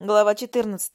Глава 14.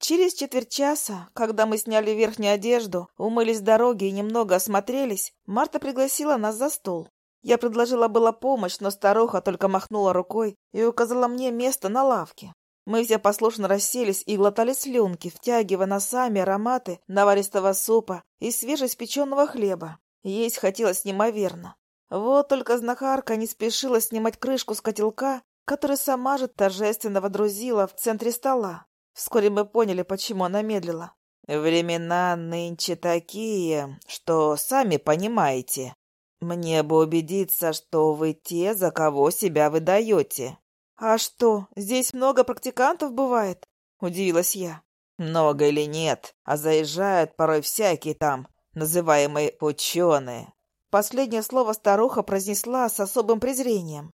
Через четверть часа, когда мы сняли верхнюю одежду, умылись дороги и немного осмотрелись, Марта пригласила нас за стол. Я предложила была помощь, но старуха только махнула рукой и указала мне место на лавке. Мы все послушно расселись и глотали слюнки, втягивая носами ароматы наваристого супа и свежеиспеченного хлеба. Есть хотелось неимоверно. Вот только знахарка не спешила снимать крышку с котелка который сама же торжественно водрузила в центре стола. Вскоре мы поняли, почему она медлила. «Времена нынче такие, что сами понимаете. Мне бы убедиться, что вы те, за кого себя выдаете». «А что, здесь много практикантов бывает?» — удивилась я. «Много или нет, а заезжают порой всякие там, называемые ученые». Последнее слово старуха произнесла с особым презрением.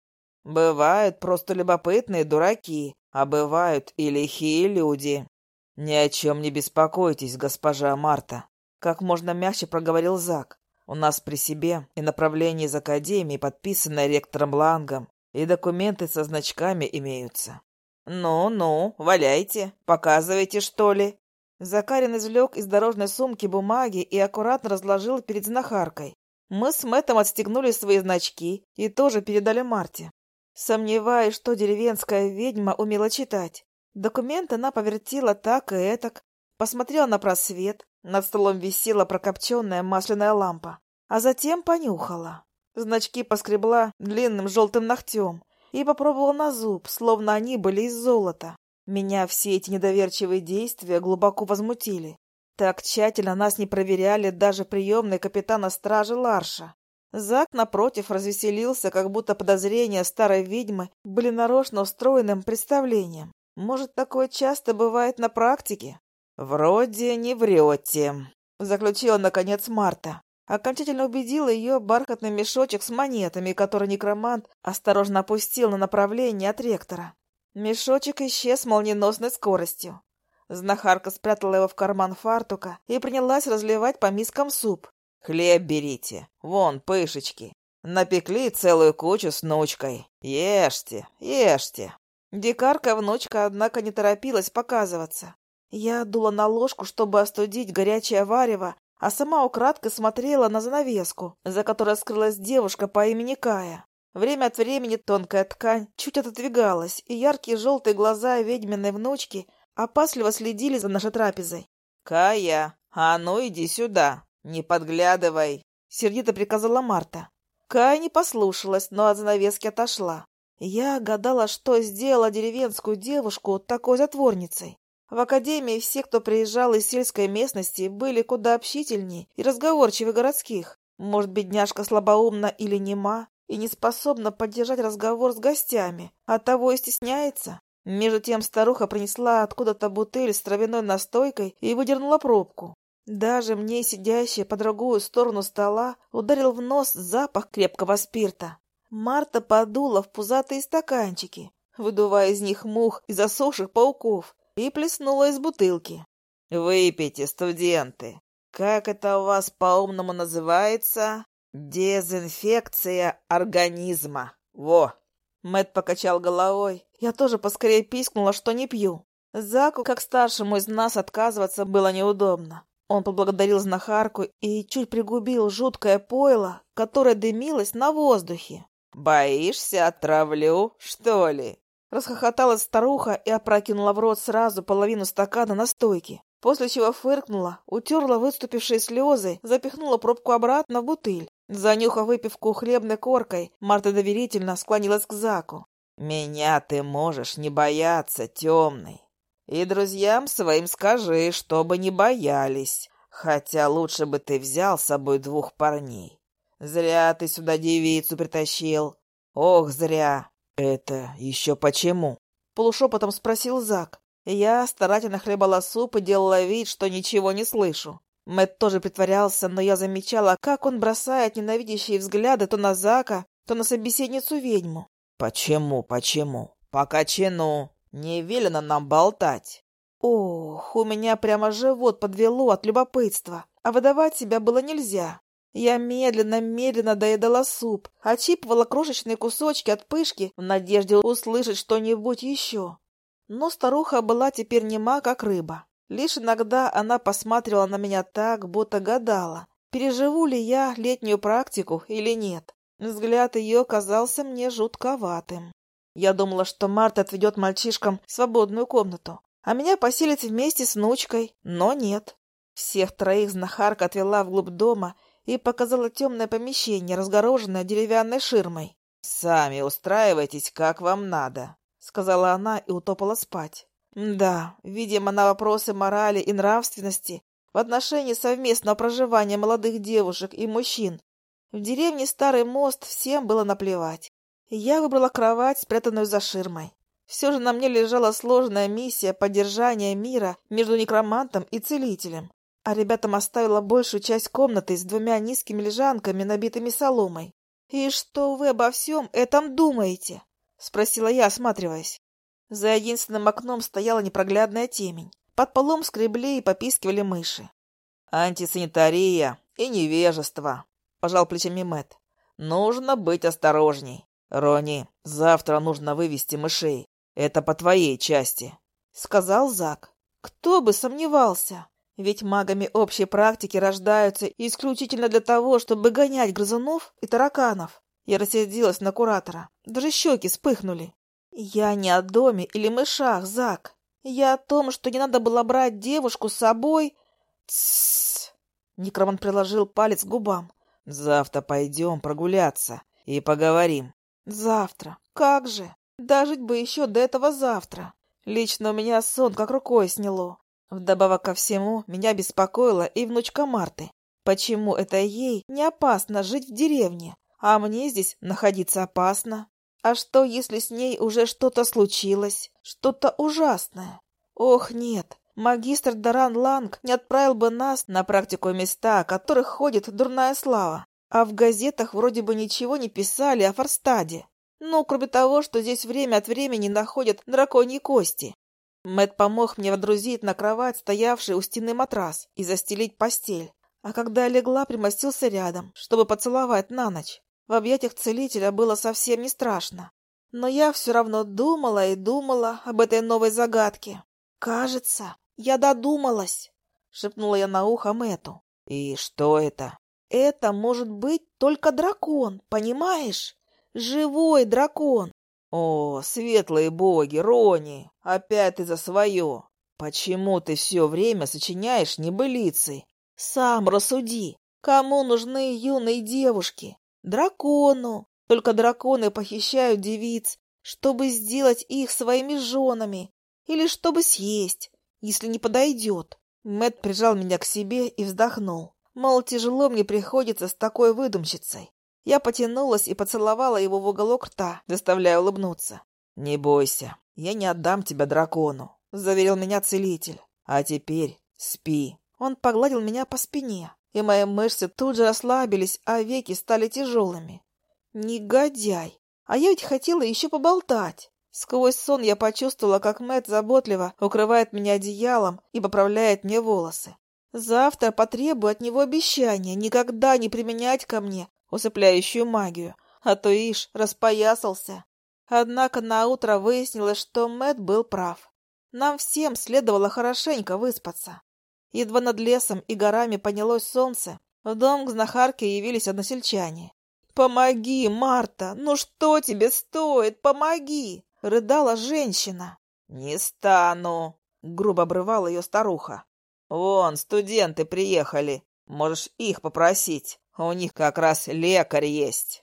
Бывают просто любопытные дураки, а бывают и лихие люди. Ни о чем не беспокойтесь, госпожа Марта. Как можно мягче проговорил Зак. У нас при себе и направление из Академии, подписанное ректором Лангом, и документы со значками имеются. «Ну-ну, валяйте, показывайте, что ли?» Закарин извлек из дорожной сумки бумаги и аккуратно разложил перед знахаркой. Мы с Мэттом отстегнули свои значки и тоже передали Марте. Сомневаюсь, что деревенская ведьма умела читать. Документ она повертела так и этак, посмотрела на просвет, над столом висела прокопченная масляная лампа, а затем понюхала. Значки поскребла длинным желтым ногтем и попробовала на зуб, словно они были из золота. Меня все эти недоверчивые действия глубоко возмутили. Так тщательно нас не проверяли даже приемные капитана стражи Ларша. Зак, напротив, развеселился, как будто подозрения старой ведьмы были нарочно устроенным представлением. Может, такое часто бывает на практике? «Вроде не врете», — заключила, наконец, Марта. Окончательно убедила ее бархатный мешочек с монетами, который некромант осторожно опустил на направление от ректора. Мешочек исчез молниеносной скоростью. Знахарка спрятала его в карман фартука и принялась разливать по мискам суп, Хлеб берите, вон пышечки. Напекли целую кучу с внучкой. Ешьте, ешьте. Дикарка-внучка, однако, не торопилась показываться. Я дула на ложку, чтобы остудить горячее варево, а сама украдкой смотрела на занавеску, за которой скрылась девушка по имени Кая. Время от времени тонкая ткань чуть отодвигалась, и яркие желтые глаза ведьминой внучки опасливо следили за нашей трапезой. «Кая, а ну иди сюда!» «Не подглядывай!» — сердито приказала Марта. Кай не послушалась, но от занавески отошла. Я гадала, что сделала деревенскую девушку такой затворницей. В академии все, кто приезжал из сельской местности, были куда общительнее и разговорчивее городских. Может, бедняжка слабоумна или нема и не способна поддержать разговор с гостями, оттого и стесняется. Между тем старуха принесла откуда-то бутыль с травяной настойкой и выдернула пробку. Даже мне, сидящей по другую сторону стола, ударил в нос запах крепкого спирта. Марта подула в пузатые стаканчики, выдувая из них мух и засохших пауков, и плеснула из бутылки. «Выпейте, студенты! Как это у вас по-умному называется? Дезинфекция организма! Во!» Мэт покачал головой. Я тоже поскорее пискнула, что не пью. Заку, как старшему из нас, отказываться было неудобно. Он поблагодарил знахарку и чуть пригубил жуткое пойло, которое дымилось на воздухе. «Боишься, отравлю, что ли?» Расхохоталась старуха и опрокинула в рот сразу половину стакана настойки, после чего фыркнула, утерла выступившие слезы, запихнула пробку обратно в бутыль. Занюхав выпивку хлебной коркой, Марта доверительно склонилась к Заку. «Меня ты можешь не бояться, темный. И друзьям своим скажи, чтобы не боялись. Хотя лучше бы ты взял с собой двух парней. Зря ты сюда девицу притащил. Ох, зря. Это еще почему? Полушепотом спросил Зак. Я старательно хлебала суп и делала вид, что ничего не слышу. Мэт тоже притворялся, но я замечала, как он бросает ненавидящие взгляды то на Зака, то на собеседницу-ведьму. «Почему, почему? По кочану. Не велено нам болтать. Ох, у меня прямо живот подвело от любопытства, а выдавать себя было нельзя. Я медленно-медленно доедала суп, отщипывала крошечные кусочки от пышки в надежде услышать что-нибудь еще. Но старуха была теперь нема, как рыба. Лишь иногда она посматривала на меня так, будто гадала, переживу ли я летнюю практику или нет. Взгляд ее казался мне жутковатым. Я думала, что Марта отведет мальчишкам свободную комнату, а меня поселит вместе с внучкой, но нет. Всех троих знахарка отвела вглубь дома и показала темное помещение, разгороженное деревянной ширмой. «Сами устраивайтесь, как вам надо», — сказала она и утопала спать. Да, видимо, на вопросы морали и нравственности в отношении совместного проживания молодых девушек и мужчин в деревне Старый мост всем было наплевать. Я выбрала кровать, спрятанную за ширмой. Все же на мне лежала сложная миссия поддержания мира между некромантом и целителем. А ребятам оставила большую часть комнаты с двумя низкими лежанками, набитыми соломой. «И что вы обо всем этом думаете?» — спросила я, осматриваясь. За единственным окном стояла непроглядная темень. Под полом скребли и попискивали мыши. «Антисанитария и невежество», — пожал плечами Мэт. «Нужно быть осторожней. Рони, завтра нужно вывести мышей. Это по твоей части», — сказал Зак. «Кто бы сомневался. Ведь магами общей практики рождаются исключительно для того, чтобы гонять грызунов и тараканов». Я рассердилась на куратора. Даже щеки вспыхнули. «Я не о доме или мышах, Зак. Я о том, что не надо было брать девушку с собой...» «Тссс!» Некроман приложил палец к губам. «Завтра пойдем прогуляться и поговорим». «Завтра? Как же? Дожить бы еще до этого завтра. Лично у меня сон как рукой сняло. Вдобавок ко всему, меня беспокоила и внучка Марты. Почему это ей не опасно жить в деревне, а мне здесь находиться опасно?» А что, если с ней уже что-то случилось? Что-то ужасное? Ох, нет. Магистр Даран Ланг не отправил бы нас на практику места, о которых ходит дурная слава. А в газетах вроде бы ничего не писали о Форстаде. Ну, кроме того, что здесь время от времени находят драконьи кости. Мэт помог мне водрузить на кровать стоявший у стены матрас и застелить постель. А когда легла, примостился рядом, чтобы поцеловать на ночь. В объятиях целителя было совсем не страшно. Но я все равно думала и думала об этой новой загадке. «Кажется, я додумалась», — шепнула я на ухо Мэту. «И что это?» «Это может быть только дракон, понимаешь? Живой дракон». «О, светлые боги, Рони, опять ты за свое. Почему ты все время сочиняешь небылицы?» «Сам рассуди, кому нужны юные девушки? Дракону. Только драконы похищают девиц, чтобы сделать их своими женами или чтобы съесть, если не подойдет. Мэт прижал меня к себе и вздохнул. Мол, тяжело мне приходится с такой выдумщицей. Я потянулась и поцеловала его в уголок рта, заставляя улыбнуться. «Не бойся, я не отдам тебя дракону», — заверил меня целитель. «А теперь спи». Он погладил меня по спине, и мои мышцы тут же расслабились, а веки стали тяжелыми. Негодяй! А я ведь хотела еще поболтать. Сквозь сон я почувствовала, как Мэт заботливо укрывает меня одеялом и поправляет мне волосы. Завтра потребую от него обещания никогда не применять ко мне усыпляющую магию, а то ишь распоясался. Однако наутро выяснилось, что Мэт был прав. Нам всем следовало хорошенько выспаться. Едва над лесом и горами поднялось солнце, в дом к знахарке явились односельчане. «Помоги, Марта! Ну что тебе стоит? Помоги!» — рыдала женщина. «Не стану!» — грубо обрывала ее старуха. «Вон, студенты приехали. Можешь их попросить. У них как раз лекарь есть».